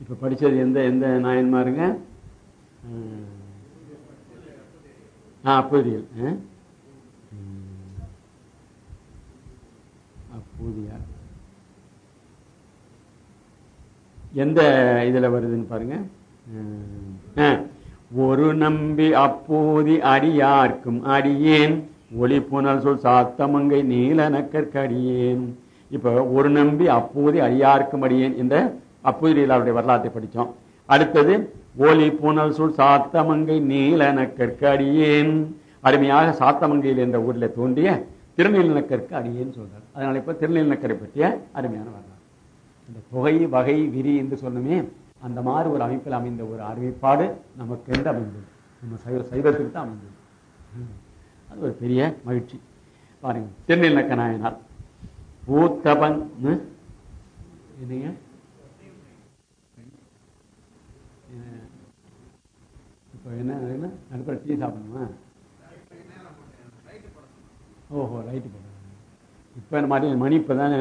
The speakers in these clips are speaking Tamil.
இப்போ படிச்சது எந்த எந்த நாயன்மாருங்க? ஆ அப்போதியல் ஆ? எந்த இதில் வருதுன்னு பாருங்க. ஆ. ஒரு நம்பி அப்போதி அடியார்க்கும் அடியேன். ஒளி புனல் சொல் சாத்தமங்கை நீலனக்கற்கடியேன் இப்போ ஒரு நம்பி அப்போதி அடியார்க்கும் அடியேன். என்ற அப்போதியலாருடைய வரலாற்றை படித்தோம். அடுத்தது ஓலி பூனல் சூழ் சாத்தமங்கை நீலனக்கற்கு அடியேன் அருமையாக சாத்தமங்கையில் என்ற ஊரில் தோன்றிய திருநீலனக்கற்கு அடியேன்னு சொல்றார். அதனால இப்ப திருநீலக்கரை பற்றிய அருமையான வரலாறு. இந்த தொகை வகை விரி என்று சொன்னமே அந்த மாதிரி ஒரு அமைப்பில் அமைந்த ஒரு அறிவிப்பாடு நமக்கு என்று அமைந்தது. நம்ம சைவ சைவத்துக்கு தான் அமைந்தது. அது ஒரு பெரிய மகிழ்ச்சி. பாருங்க திருநெல்நக்க நாயனார் பூத்தபன் என்னங்க அஹ், இப்போ என்ன அதுக்கப்புறம் டீ சாப்பிடணுமா? ஓஹோ லைட்டு போடுறாங்க இப்போ இந்த மாதிரி மணி இப்போ தான்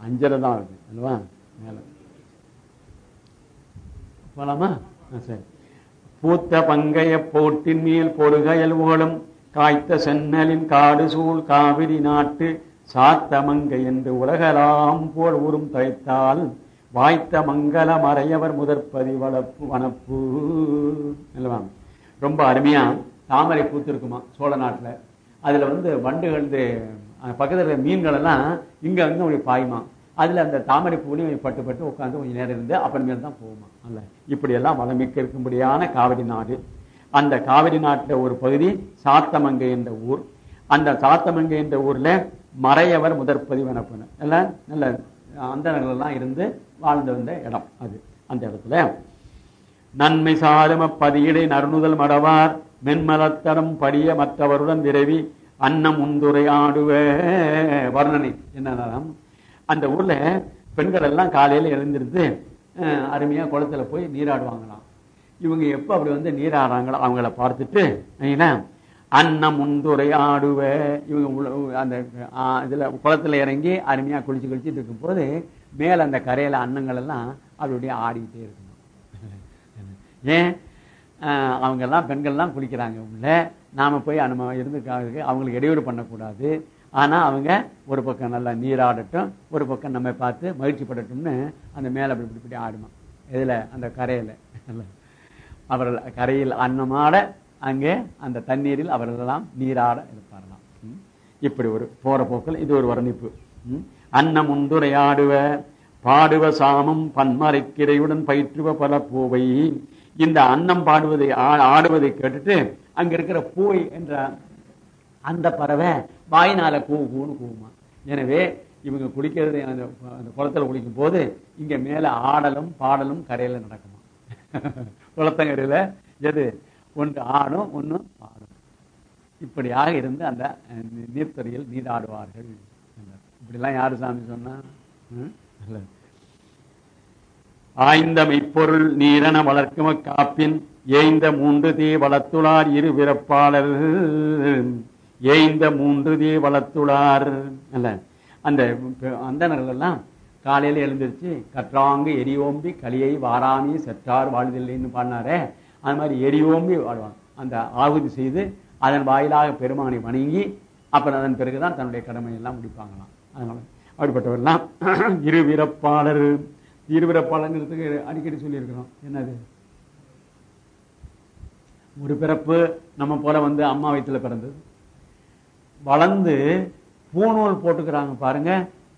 அஞ்சரை தான் இருக்கு அல்லவா? மேலே. போகலாமா ஆ, சரி. பூத்த பங்கைய போட்டின் மேல் பொறுகையல் ஓடும் காய்த்த சென்னலின் காடு சூழ் காவிரி நாட்டு சாத்த மங்கை என்று உலகலாம் போல் உறும் தைத்தால் வாய்த்த மங்கள மறையவர் முதற்பதி வளப்பு வனப்பு அல்லவா? ரொம்ப அருமையா தாமரை பூத்திருக்குமா சோழ நாட்டுல. அதுல வந்து வண்டுகள் வந்து பக்கத்தில் இருக்கிற மீன்கள் எல்லாம் இங்க வந்து அப்படி பாயுமா. அதுல அந்த தாமரை பூலையும் பட்டு பட்டு உட்காந்து கொஞ்சம் நேரம் இருந்து அப்புறமேல் தான் போகுமா. அல்ல இப்படியெல்லாம் வளமிக்க இருக்கும்படியான காவிரி நாடு. அந்த காவிரி நாட்டில் ஒரு பகுதி சாத்தமங்கை என்ற ஊர். அந்த சாத்தமங்கை என்ற ஊர்ல மறையவர் முதற்பதி வனப்பன எல்லாம் நல்ல அந்த இருந்து வாழ்ந்து வந்த இடம் அது. அந்த இடத்துல நன்மை சாரும பதியிடை நறுணுதல் மடவார். மென்மலத்தரம் படிய மற்றவருடன் விரைவி அன்னம் உந்துரையாடுவ வர்ணனை என்னன்னா அந்த ஊர்ல பெண்கள் எல்லாம் காலையில எழுந்திருந்து அருமையா குளத்துல போய் நீராடுவாங்களாம். இவங்க எப்ப அப்படி வந்து நீராடுறாங்களோ அவங்கள பார்த்துட்டு அன்னம் உந்துரை ஆடுவ. இவங்க அந்த இதுல குளத்துல இறங்கி அருமையா குளிச்சு குளிச்சுட்டு இருக்கும்போது மேல அந்த கரையில அன்னங்கள் எல்லாம் அப்படியே ஆடிக்கிட்டே இருக்கும். ஏன் அவங்கெல்லாம் பெண்கள்லாம் குளிக்கிறாங்க உள்ள. நாம போய் நம்ம இருந்து அவங்களுக்கு இடையூறு பண்ணக்கூடாது. ஆனால் அவங்க ஒரு பக்கம் நல்லா நீராடட்டும் ஒரு பக்கம் நம்ம பார்த்து மகிழ்ச்சி படட்டும்னு அந்த மேலே அப்படி இப்படி இப்படி ஆடுமா. இதில் அந்த கரையில். அவர்கள் கரையில் அன்னமாட அங்கே அந்த தண்ணீரில் அவர்களெல்லாம் நீராட இருப்பாரலாம் இப்படி ஒரு போற போக்கில் இது ஒரு வர்ணிப்பு. அன்னம் உண்டுரையாடுவ பாடுவ சாமம் பன்மரைக்கிரையுடன் பயிற்றுவ பல பூவை. இந்த அன்னம் பாடுவதை ஆ- ஆடுவதை கேட்டுட்டு அங்க இருக்கிற பூவை என்ற அந்த பறவை வாயினால பூ கூன்னு கூவுமா. எனவே இவங்க குளிக்கிறது அந்த அந்த குளத்துல குளிக்கும் போது இங்க மேல ஆடலும் பாடலும் கரையில நடக்குமா. குளத்தங்கரையில எது? ஒன்று ஆடும் ஒன்று பாடும். இப்படியாக இருந்து அந்த நீர்த்துறையில் நீராடுவார்கள். இப்படிலாம் யாரு சாமி சொன்னா? ம்? நல்லது. ஆய்ந்த மெய்ப்பொருள் நீரன வளர்க்கும காப்பின் ஏய்ந்த மூன்று தீ வளத்துளார் இரு பிறப்பாளர். ஏய்ந்த மூன்று தீ வளத்துளார். அல்ல அந்த அந்தனர்கள் எல்லாம் காலையில எழுந்திருச்சு கற்றாங்கு எரியோம்பி களியை வாராமி செற்றார் வாழ்தில்லைன்னு பாடினாரே. அது மாதிரி எரியோம்பி வாழ்வாங்க. அந்த ஆகுதி செய்து அதன் வாயிலாக பெருமானை வணங்கி அப்புறம் அதன் பிறகுதான் தன்னுடைய கடமையெல்லாம் முடிப்பாங்களாம். அதனால அப்படிப்பட்டவரெல்லாம் இருவிறப்பாளர் இருவிறப்பாளர்ங்கிறதுக்கு அடிக்கடி சொல்லியிருக்கிறோம். என்னது? ஒரு பிறப்பு நம்ம போல வந்து அம்மா வயிற்றுல பிறந்தது. வளர்ந்து பூணூல் போட்டுக்கிறாங்க பாருங்க.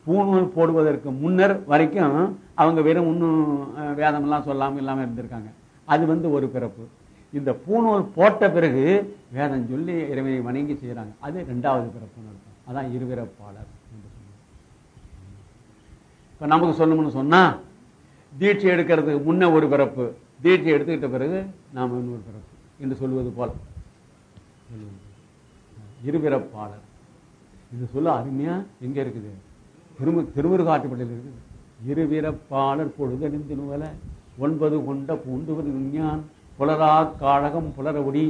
பூணூல் போடுவதற்கு முன்னர் வரைக்கும் அவங்க வெறும் இன்னும் வேதமெல்லாம் சொல்லாம இல்லாமல் இருந்திருக்காங்க. அது வந்து ஒரு பிறப்பு. இந்த பூணூல் போட்ட பிறகு வேதம் சொல்லி இறைவனை வணங்கி செய்கிறாங்க அது ரெண்டாவது பிறப்புன்னு அர்த்தம். அதான் இருவிறப்பாளர் என்று சொல்லுவாங்க இப்போ நமக்கு சொல்லணும்னு சொன்னால் தீட்சை எடுக்கிறதுக்கு முன்ன ஒரு பிறப்பு தீட்சை எடுத்துக்கிட்ட பிறகு நாம் இன்னொரு பிறப்பு என்று சொல்வது போல. இருபிறப்பாளர். இது சொல்ல அருமையா எங்க இருக்குது? திருமு திருமுருகாட்டுப்பட்டியில் இருக்குது. இருபிறப்பாளர் பொழுதணிந்து நுவல ஒன்பது கொண்ட பூண்டுவது விஞ்ஞான் புலரா காழகம் புலரவுடி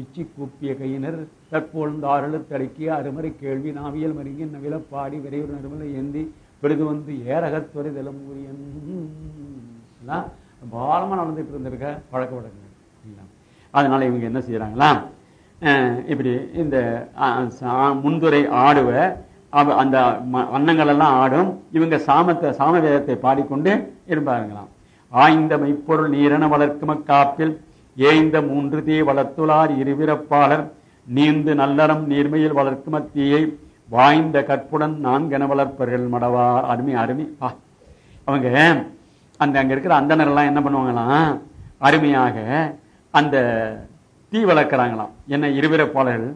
உச்சி கூப்பிய கையினர் தற்பொழுந்தாரழு தடுக்கிய அருமறை கேள்வி நாவியல் மருங்கி நவிலப்பாடி விரைவு நறுமலை ஏந்தி பிறகு வந்து ஏரகத்துறை திலமூரியன் பாலமாக நடந்துட்டு இருந்திருக்க பழக்க வழக்கங்கள். இல்லைங்களா? அதனால இவங்க என்ன செய்யறாங்களா இப்படி இந்த முன்துறை ஆடுவ அவ- அந்த ம- வண்ணங்கள் எல்லாம் ஆடும் இவங்க சாமத்தை சாம வேதத்தை பாடிக்கொண்டு இருப்பாருங்களாம் ஆய்ந்த மெய்ப்பொருள் நீரென வளர்க்கும காப்பில் ஏய்ந்த மூன்று தீ வளர்த்துளார் இருவிறப்பாளர் நீந்து நல்லறம் நீர்மையில் வளர்க்கும தீயை வாய்ந்த கற்புடன் நான்கென வளர்ப்பர்கள் மடவார் அருமை அருமை. பா அவங்க அந்த அங்க இருக்கிற அந்தனர் என்ன பண்ணுவாங்களாம்? அருமையாக அந்த தீ வளர்க்குறாங்களாம். என்ன இருவிறப்பாளர்கள்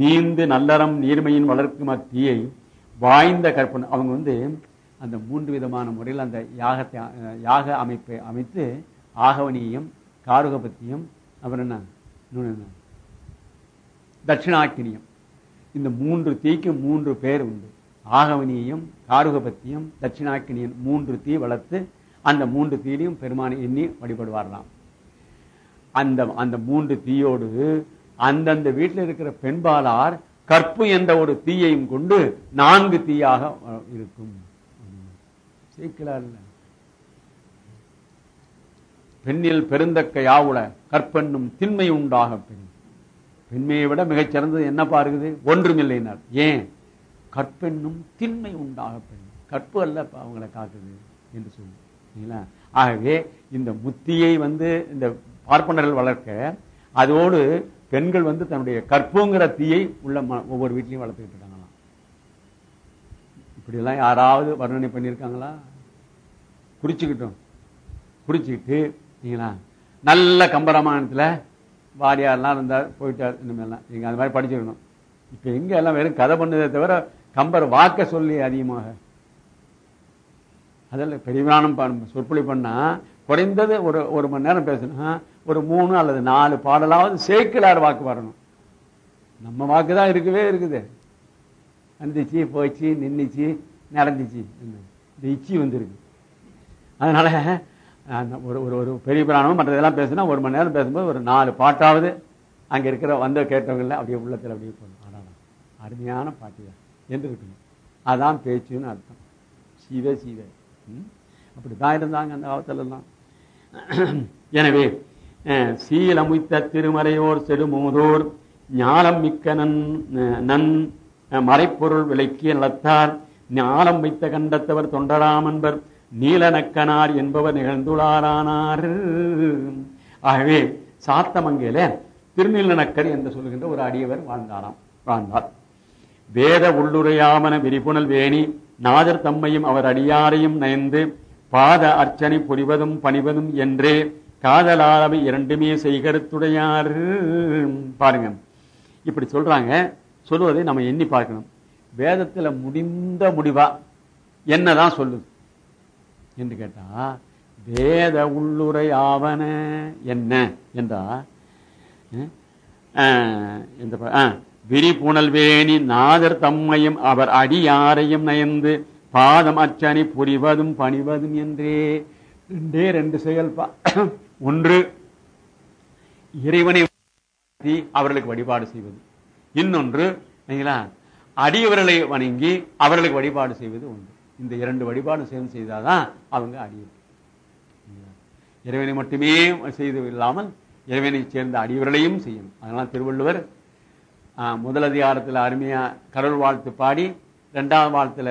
நீந்து நல்லறம் நீர்மையின் வளர்க்கும் தீயை வாய்ந்த கற்பனை அவங்க வந்து அந்த மூன்று விதமான முறையில் அந்த யாகத்தை யாக அமைப்பை அமைத்து ஆகவனியம் காருகபத்தியம் அப்புறம் என்ன? என்ன? தட்சிணாக்கினியம். இந்த மூன்று தீக்கு மூன்று பேர் உண்டு. ஆகவனியம் காருகபத்தியம் தட்சிணாக்கினியம் மூன்று தீ வளர்த்து அந்த மூன்று தீலையும் பெருமானை எண்ணி வழிபடுவார்களாம். அந்த அந்த மூன்று தீயோடு அந்தந்த வீட்டில் இருக்கிற பெண்பாலார் கற்பு என்ற ஒரு தீயையும் கொண்டு நான்கு தீயாக இருக்கும். பெண்ணில் பெருந்தக்க யாவுல கற்பெண்ணும் திண்மை உண்டாக பெண் பெண்மையை விட மிகச் சிறந்தது என்ன பாருக்குது ஒன்றுமில்லைனார். ஏன்? கற்பெண்ணும் திண்மை உண்டாக பெண் கற்பு அல்ல அவங்கள அவங்களை காக்குது என்று சொல்லுங்களா சரிங்களா? ஆகவே இந்த முத்தியை வந்து இந்த பார்ப்பனர்கள் வளர்க்க அதோடு பெண்கள் வந்து தன்னுடைய கற்புங்கிற தீயை உள்ள ம- ஒவ்வொரு வீட்லையும் வளர்த்துக்கிட்டு இருக்காங்களாம். இப்படியெல்லாம் யாராவது வர்ணனை பண்ணியிருக்காங்களா? குறிச்சுக்கிட்டோம். குறிச்சுக்கிட்டு நீங்களா நல்ல கம்பராமாயணத்தில் வாரியார்லாம் இருந்தார் போயிட்டார் இனிமேலாம் நீங்கள் அது மாதிரி படிச்சிருக்கணும். இப்போ எங்கே எல்லாம் வெறும் கதை பண்ணுதே தவிர கம்பர் வாக்க சொல்லி அதிகமாக. அதில் பெரியவானம் சொற்பொழி பண்ணால் குறைந்தது ஒரு ஒரு மணி நேரம் பேசணும் ஒரு மூணு அல்லது நாலு பாடலாவது சேக்கிலார் வாக்கு வரணும். நம்ம வாக்கு தான் இருக்கவே இருக்குது. வந்துச்சு போச்சு நின்றுச்சு நடந்துச்சு. இந்த இச்சி வந்துருக்கு. அதனால ஒரு ஒரு ஒரு பெரிய பிராணம் மற்றதெல்லாம் பேசினா ஒரு மணி நேரம் பேசும்போது ஒரு நாலு பாட்டாவது அங்க இருக்கிற வந்த கேட்டவங்கள அப்படியே உள்ளத்தில் அப்படியே போகணும் அடாடா அருமையான பாட்டு தான் என்று இருக்கணும் அதான் பேச்சுன்னு அர்த்தம். சீவே சீவே. அப்படி அப்படித்தான் இருந்தாங்க அந்த காலத்துலலாம். எனவே சீலமுய்த்த திருமறையோர் செடுமோதோர் ஞானம் மிக்க நன் நன் மறைப்பொருள் விளக்கிய நலத்தார் ஞானம் வைத்த கண்டத்தவர் தொண்டராமன்பர் நீலநக்கனார் என்பவர் நிகழ்ந்துள்ளாரானார். ஆகவே சாத்தமங்கையில திருநீலநக்கர் என்று சொல்லுகின்ற ஒரு அடியவர் வாழ்ந்தாராம் வாழ்ந்தார். வேத உள்ளுரையாமன விரிபுணல் வேணி நாதர் தம்மையும் அவர் அடியாரையும் நயந்து பாத அர்ச்சனை புரிவதும் பணிவதும் என்றே காதலாளவை இரண்டுமே செய்கருத்துடையார். பாருங்க இப்படி சொல்றாங்க சொல்லுவதை நம்ம எண்ணி பார்க்கணும். வேதத்துல முடிந்த முடிவா? என்னதான் சொல்லுது? என்று கேட்டா வேத உள்ளுரை ஆவன என்ன? என்றா இந்த விரிபுணல் வேணி நாதர் தம்மையும் அவர் அடியாரையும் நயந்து பாதம் அச்சனை புரிவதும் பணிவதும் என்றே. ரெண்டே ரெண்டு செயல்பா ஒன்று இறைவனை வணங்கி அவர்களுக்கு வழிபாடு செய்வது. இன்னொன்று சரிங்களா அடியவர்களை வணங்கி அவர்களுக்கு வழிபாடு செய்வது ஒன்று இந்த இரண்டு வழிபாடு சேர்ந்து செய்தாதான் அவங்க அடியவர் இறைவனை மட்டுமே செய்து இல்லாமல் இறைவனை சேர்ந்த அடியவர்களையும் செய்யும் அதனால் திருவள்ளுவர் முதல் அதிகாரத்தில் அருமையா கடவுள் வாழ்த்து பாடி ரெண்டாவது வாழ்த்துல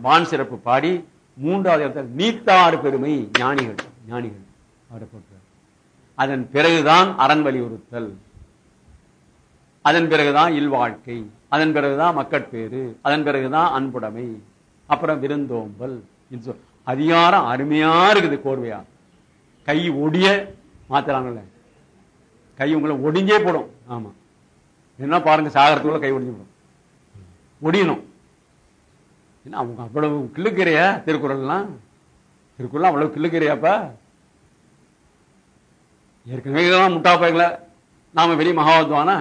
வான் சிறப்பு பாடி மூன்றாவது இடத்துல நீத்தாறு பெருமை ஞானிகள் ஞானிகள் அவரை போட்டார் அதன் பிறகுதான் அரண் வலியுறுத்தல். அதன் பிறகுதான் இல்வாழ்க்கை. அதன் பிறகுதான் மக்கட்பேறு. அதன் பிறகுதான் அன்புடைமை. அப்புறம் விருந்தோம்பல் அதிகாரம் அருமையா இருக்குது கோர்வையா. கை ஒடிய மாத்துறாங்கல்ல. கை உங்களை ஒடிஞ்சே போடும். ஆமா. என்ன பாருங்க சாகரத்துக்குள்ள கை ஒடிஞ்சு போடும். ஒடியணும். என்ன அவங்க அவ்வளவு கிள்ளுக்கிறையா திருக்குறள்லாம்? திருக்குறள் அவ்வளவு கிள்ளுக்கிறையாப்பா ஏற்கனவே இதெல்லாம் முட்டா நாம வெளி மகாவத்வானா?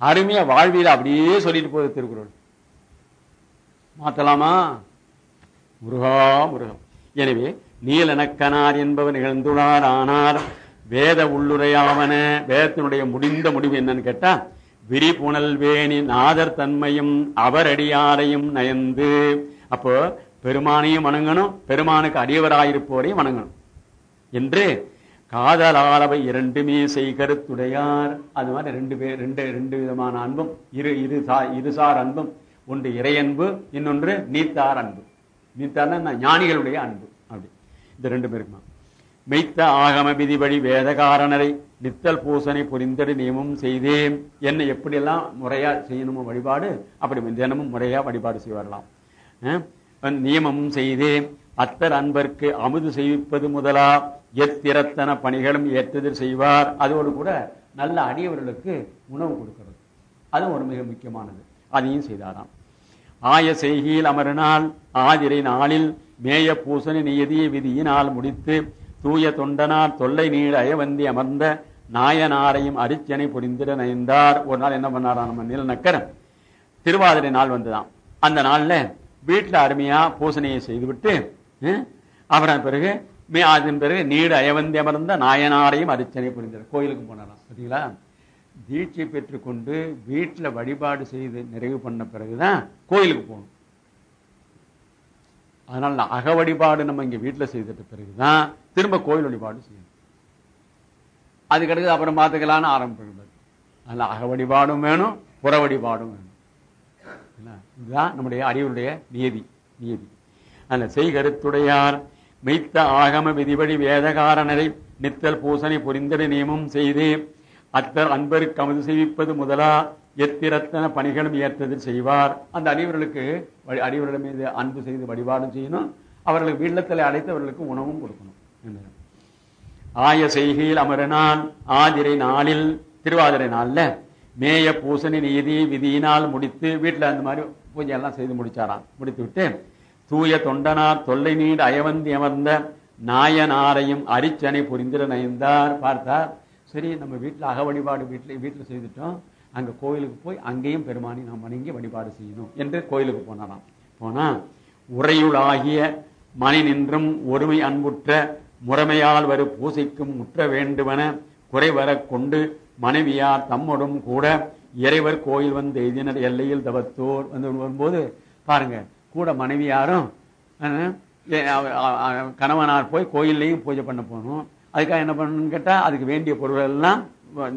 அருமையா வாழ்வியல அப்படியே சொல்லிட்டு போகுது திருக்குறள். மாத்தலாமா? முருகா முருகம் எனவே நீலனக்கனார் என்பவர் நிகழ்ந்துள்ளார் ஆனார் வேத உள்ளுரையாவன வேதத்தினுடைய முடிந்த முடிவு என்னன்னு கேட்டா விரிபுணல் வேணி நாதர் தன்மையும் அவரடியாரையும் நயந்து அப்போ பெருமானையும் வணங்கணும் பெருமானுக்கு அடியவராயிருப்போரையும் வணங்கணும். என்று காதலாளவை இரண்டுமே செய்கருத்துடையார் அது மாதிரி ரெண்டு பேர் ரெண்டு ரெண்டு விதமான அன்பும் இரு இரு சா இருசார் அன்பும் ஒன்று இறையன்பு இன்னொன்று நீத்தார் அன்பு. நீத்தார்னா ஞானிகளுடைய அன்பு. அப்படி. இந்த ரெண்டு பேருக்குமா? மெய்த்த ஆகம விதிபடி வேதகாரணரை நித்தல் பூசனை புரிந்தடு நியமம் செய்தேன். என்ன எப்படியெல்லாம் முறையா செய்யணுமோ வழிபாடு அப்படி தினமும் முறையா வழிபாடு செய்வரலாம் நியமமும் செய்தேன். அத்தர் அன்பர்க்கு அமுது செய்விப்பது முதலா. எத்திரத்தன பணிகளும் ஏற்றதில் செய்வார். அதோடு கூட நல்ல அடியவர்களுக்கு உணவு கொடுக்கிறது. அதுவும் ஒரு மிக முக்கியமானது. அதையும் செய்தாராம். ஆய செய்கையில் அமர்நாள் ஆதிரை நாளில் மேய பூசணி நியதிய விதியினால் முடித்து தூய தொண்டனார் தொல்லை நீள் அயவந்தி அமர்ந்த நாயனாரையும் அரிச்சனை புரிந்திட நயந்தார். ஒரு நாள் என்ன பண்ணாராம் நம்ம நிலநக்கர் திருவாதிரை நாள் வந்துதான் அந்த நாளில் வீட்டில் அருமையா பூசணையை செய்துவிட்டு அஹ், அப்புறம் பிறகு மே அதன் பிறகு நீடு அயவந்தி அமர்ந்த நாயனாரையும் அரிச்சனை புரிந்தார் கோயிலுக்கு போனாராம் பார்த்தீங்களா தீட்சை பெற்றுக்கொண்டு வீட்டில் வழிபாடு செய்து நிறைவு பண்ண பிறகுதான் கோயிலுக்கு போகணும். அதனால அக வழிபாடு நம்ம இங்க வீட்டில் செய்துட்ட பிறகுதான் திரும்ப கோயில் வழிபாடு செய்யணும். அதுக்கடுத்து அப்புறம் பார்த்துக்கலான்னு ஆரம்பிக்கிறது அதனால அக வழிபாடும் வேணும் புற வழிபாடும் வேணும். என்ன? இதுதான் நம்முடைய அறிவுடைய நியதி நியதி. அந்த செய்கருத்துடையார் மெய்த்த ஆகம விதிபடி வேதகாரனரை நித்தல் பூசனை புரிந்தட நியமம் செய்து அத்தர் அன்பருக்கு அமுது செய்விப்பது முதலா. எத்திரத்தன பணிகளும் ஏற்றதில் செய்வார். அந்த அறிவர்களுக்கு வழி- அறிவர்கள் மீது அன்பு செய்து வழிபாடும் செய்யணும். அவர்களுக்கு வீள்ளத்தில் அழைத்து அவர்களுக்கு உணவும் கொடுக்கணும். ஆய செய்கையில் அமரனான் ஆதிரை நாளில் திருவாதிரை நாளில் மேய பூசணி நீதி விதியினால் முடித்து வீட்டில் அந்த மாதிரி பூஜை எல்லாம் செய்து முடிச்சாராம். முடித்து விட்டு தூய தொண்டனார் தொல்லை நீர் அயவந்தி அமர்ந்த நாயனாரையும் அரிச்சனை புரிந்திட நயந்தார். பார்த்தார் சரி நம்ம வீட்டில் அக வழிபாடு வீட்டில் வீட்டில் செய்துட்டோம். அங்கே கோயிலுக்கு போய் அங்கேயும் பெருமானி நாம் வணங்கி வழிபாடு செய்யணும் என்று கோயிலுக்கு போனாராம். போனால் உறையுளாகிய மணி நின்றும் ஒருமை அன்புற்ற முறைமையால் வரு பூசைக்கும் முற்ற வேண்டுமென குறைவர கொண்டு மனைவியார் தம்மோடும் கூட இறைவர் கோயில் வந்து எதினர் எல்லையில் தவத்தோர் வந்து வரும்போது பாருங்க கூட மனைவியாரும் கணவனார் போய் கோயில்லையும் பூஜை பண்ண போகணும் அதுக்காக என்ன பண்ணணும்னு கேட்டால் அதுக்கு வேண்டிய பொருள் எல்லாம் வ-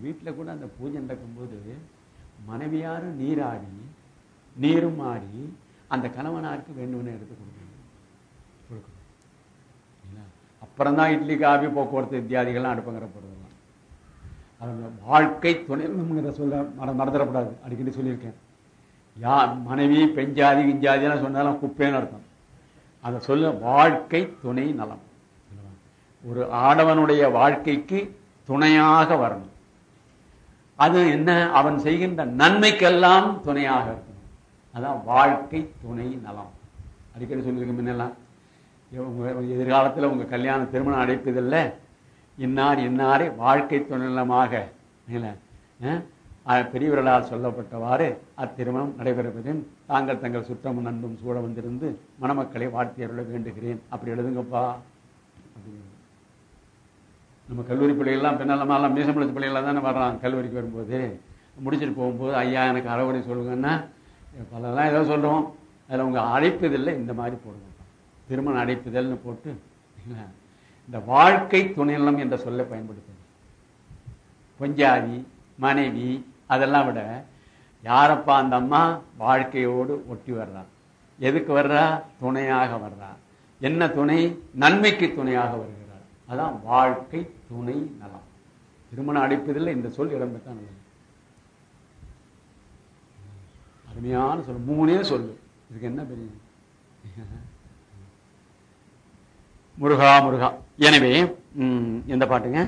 வீட்டில் இந்த- கூட அந்த பூஜை நடக்கும்போது மனைவியாரும் நீராடி நீரும் ஆடி அந்த கணவனாருக்கு வேண்டுமென எடுத்து கொடுக்கணும். கொடுக்கணும் அப்புறம்தான் இட்லி காபி போக்குவரத்து இத்தியாதிகள்லாம் அடுப்பங்கிற பொருள்லாம் அதோட வாழ்க்கை துணைங்கிற சொல்ல மற மறந்துடக்கூடாது. அடிக்கடி சொல்லியிருக்கேன். யா மனைவி பெஞ்சாதி கிஞ்சாதிலாம் சொன்னாலும் குப்பேன்னு அர்த்தம். அதை சொல்ல வாழ்க்கை துணை நலம். ஒரு ஆடவனுடைய வாழ்க்கைக்கு துணையாக வரணும். அது என்ன? அவன் செய்கின்ற நன்மைக்கெல்லாம் துணையாக இருக்கணும். அதான் வாழ்க்கை துணை நலம். அடிக்கடி சொல்லியிருக்க முன்னெல்லாம் எதிர்காலத்தில் உங்க கல்யாண திருமணம் அடைப்பதில்ல. இன்னார் இன்னாரே வாழ்க்கை துணை நலமாக பெரியவர்களால் சொல்லப்பட்டவாறு அத்திருமணம் நடைபெறுவதின் தாங்கள் தங்கள் சுற்றமும் நண்பும் சூழ வந்திருந்து மணமக்களை வாழ்த்தி அருள வேண்டுகிறேன். அப்படி எழுதுங்கப்பா. அப்படின்னு நம்ம கல்லூரி பிள்ளைகள்லாம் பின்னாலமாலாம் மீசம்பளத்து பிள்ளைகளாக தானே வர்றான் கல்லூரிக்கு வரும்போது முடிச்சுட்டு போகும்போது ஐயா எனக்கு அறவுரை சொல்லுங்கன்னா பலலாம் ஏதோ சொல்கிறோம் அதில் உங்கள் அழைப்புதல்ல இந்த மாதிரி போடுவோம். திருமண அழைப்புதல்னு போட்டு இந்த வாழ்க்கை துணைநலம் என்ற சொல்லை பயன்படுத்துது பொஞ்சாதி மனைவி அதெல்லாம் விட யாரப்பா அந்த அம்மா வாழ்க்கையோடு ஒட்டி வர்றா? எதுக்கு வர்றா? துணையாக வர்றா. என்ன துணை? நன்மைக்கு துணையாக வருகிறார் அதான் வாழ்க்கை துணை நலம். திருமணம் அடைப்பதில் இந்த சொல் இடம்பெற்றால் நல்லது அருமையான சொல். மூணே சொல்லு இதுக்கு என்ன பெரிய? முருகா முருகா. எனவே எந்த பாட்டுங்க?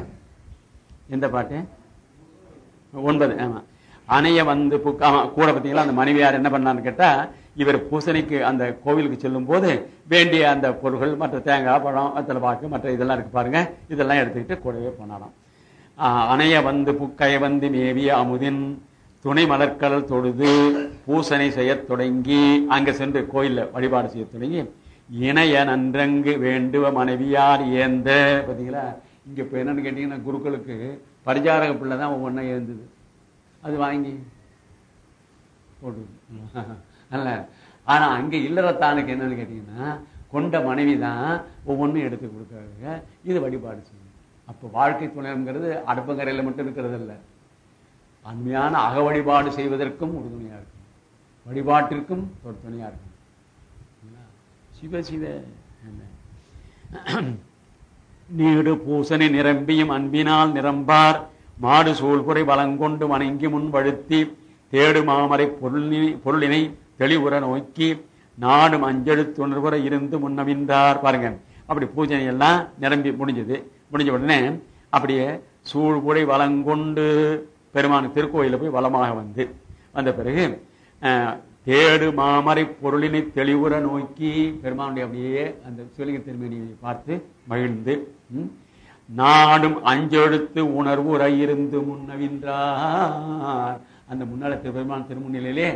எந்த பாட்டு? ஒன்பது ஆமா. அணைய வந்து புக் ஆமா கூட பார்த்தீங்களா? அந்த மனைவியார் என்ன பண்ணான்னு கேட்டா இவர் பூசணிக்கு அந்த கோவிலுக்கு செல்லும் போது வேண்டிய அந்த பொருட்கள் மற்ற தேங்காய் பழம் வெத்தலை பாக்கு மற்ற இதெல்லாம் இருக்கு பாருங்க. இதெல்லாம் எடுத்துக்கிட்டு கூடவே போனாராம். அணைய வந்து புக்கைய வந்து மேவிய அமுதின் துணை மலர்க்கடல் தொழுது பூசணி செய்ய தொடங்கி அங்கே சென்று கோயிலில் வழிபாடு செய்ய தொடங்கி இணைய நன்றங்கு வேண்டுவ மனைவியார் ஏந்த பார்த்தீங்களா இங்கே இப்போ என்னன்னு கேட்டிங்கன்னா குருக்களுக்கு பரிசாரக பிள்ளை தான் ஒவ்வொன்றா ஏந்தது. அது வாங்கி போட்டு அல்ல. ஆனா அங்க இல்லறத்தானுக்கு என்னன்னு கேட்டீங்கன்னா கொண்ட மனைவி தான் ஒவ்வொன்றும் எடுத்து கொடுக்கறாங்க. இது வழிபாடு செய்யணும் அப்போ வாழ்க்கை துணைங்கிறது அடுப்பங்கரையில் மட்டும் இருக்கிறது இல்லை அண்மையான அக வழிபாடு செய்வதற்கும் உறுதுணையா இருக்கும். வழிபாட்டிற்கும் ஒரு துணையா இருக்கும். சிவ சிவ நீடு பூசனை நிரம்பியும் அன்பினால் நிரம்பார். மாடு சூழ்குறை வளங்கொண்டு வணங்கி முன் வழுத்தி தேடு மாமரை பொருளினை பொருளினை தெளிவுற நோக்கி நாடும் அஞ்செழுத்துணர்வுற இருந்து முன்னவிந்தார் பாருங்க. அப்படி பூஜனை எல்லாம் நிரம்பி முடிஞ்சது. முடிஞ்ச உடனே அப்படியே சூழ்குறை வளங்கொண்டு பெருமான் திருக்கோயில போய் வளமாக வந்து வந்த பிறகு தேடு மாமரை பொருளினை தெளிவுற நோக்கி பெருமானுடைய அப்படியே அந்த சிவலிங்க திருமணியை பார்த்து மகிழ்ந்து நாடும் அஞ்செழுத்து உணர்வு இருந்து முன்னவின்றார் அந்த முன்னால பெருமான் திருமுன்னிலையிலே